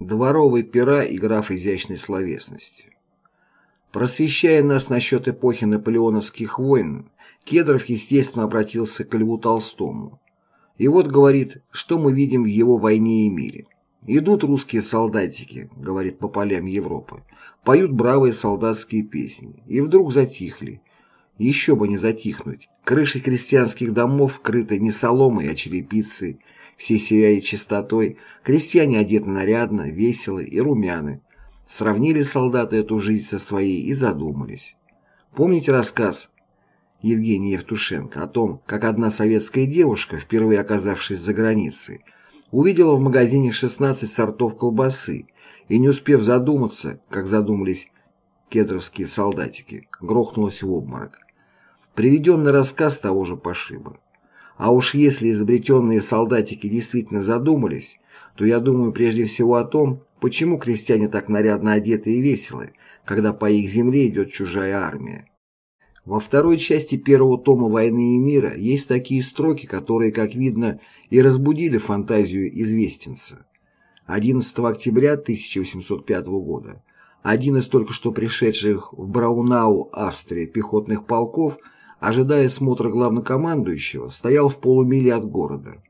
Дворовые пера и граф изящной словесности. Просвещая нас насчет эпохи наполеоновских войн, Кедров, естественно, обратился к Льву Толстому. И вот говорит, что мы видим в его «Войне и мире». «Идут русские солдатики», — говорит по полям Европы, поют бравые солдатские песни, и вдруг затихли. Еще бы не затихнуть. Крыши крестьянских домов крыты не соломой, а черепицей, все сияют чистотой, крестьяне одеты нарядно, весело и румяны. Сравнили солдаты эту жизнь со своей и задумались. Помните рассказ Евгения Евтушенко о том, как одна советская девушка, впервые оказавшись за границей, увидела в магазине 16 сортов колбасы и, не успев задуматься, как задумались кедровские солдатики, грохнулась в обморок. Приведенный рассказ того же пошиба. А уж если изобретенные солдатики действительно задумались, то я думаю прежде всего о том, почему крестьяне так нарядно одеты и веселы, когда по их земле идет чужая армия. Во второй части первого тома «Войны и мира» есть такие строки, которые, как видно, и разбудили фантазию известенца. 11 октября 1805 года один из только что пришедших в Браунау, Австрия, пехотных полков – ожидая смотра главнокомандующего, стоял в полумиле от города.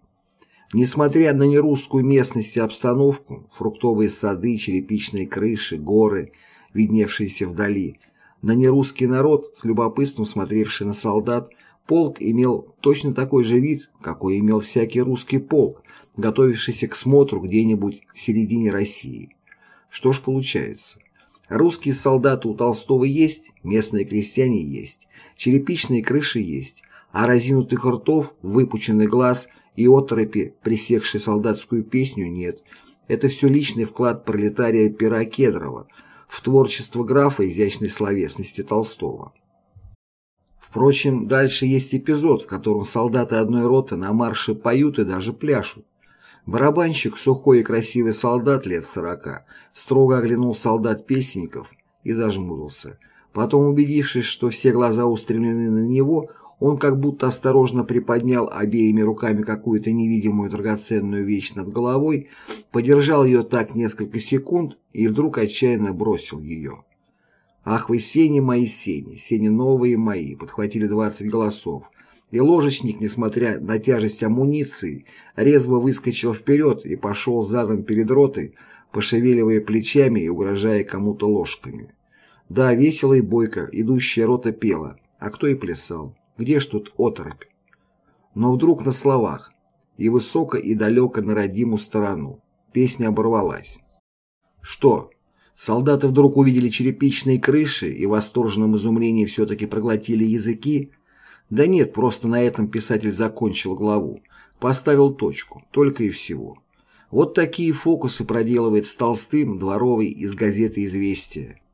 Несмотря на нерусскую местность и обстановку, фруктовые сады, черепичные крыши, горы, видневшиеся вдали, на нерусский народ, с любопытством смотревший на солдат, полк имел точно такой же вид, какой имел всякий русский полк, готовившийся к смотру где-нибудь в середине России. Что ж получается? Русские солдаты у Толстого есть, местные крестьяне есть, черепичные крыши есть, а разинутых ртов, выпученный глаз и оторопи, пресекшей солдатскую песню, нет. Это все личный вклад пролетария Пера Кедрова в творчество графа изящной словесности Толстого. Впрочем, дальше есть эпизод, в котором солдаты одной роты на марше поют и даже пляшут. Барабанщик, сухой и красивый солдат лет сорока, строго оглянул солдат-песенников и зажмурился – Потом, убедившись, что все глаза устремлены на него, он как будто осторожно приподнял обеими руками какую-то невидимую драгоценную вещь над головой, подержал ее так несколько секунд и вдруг отчаянно бросил ее. «Ах вы, сени мои сени, сени новые мои!» подхватили двадцать голосов. И ложечник, несмотря на тяжесть амуниции, резво выскочил вперед и пошел задом перед ротой, пошевеливая плечами и угрожая кому-то ложками. Да, весело и бойко, идущая рота пела, а кто и плясал. Где ж тут оторопь? Но вдруг на словах, и высоко, и далеко на родимую сторону. Песня оборвалась. Что? Солдаты вдруг увидели черепичные крыши и в восторженном изумлении все-таки проглотили языки? Да нет, просто на этом писатель закончил главу. Поставил точку, только и всего. Вот такие фокусы проделывает с Толстым Дворовый из газеты «Известия».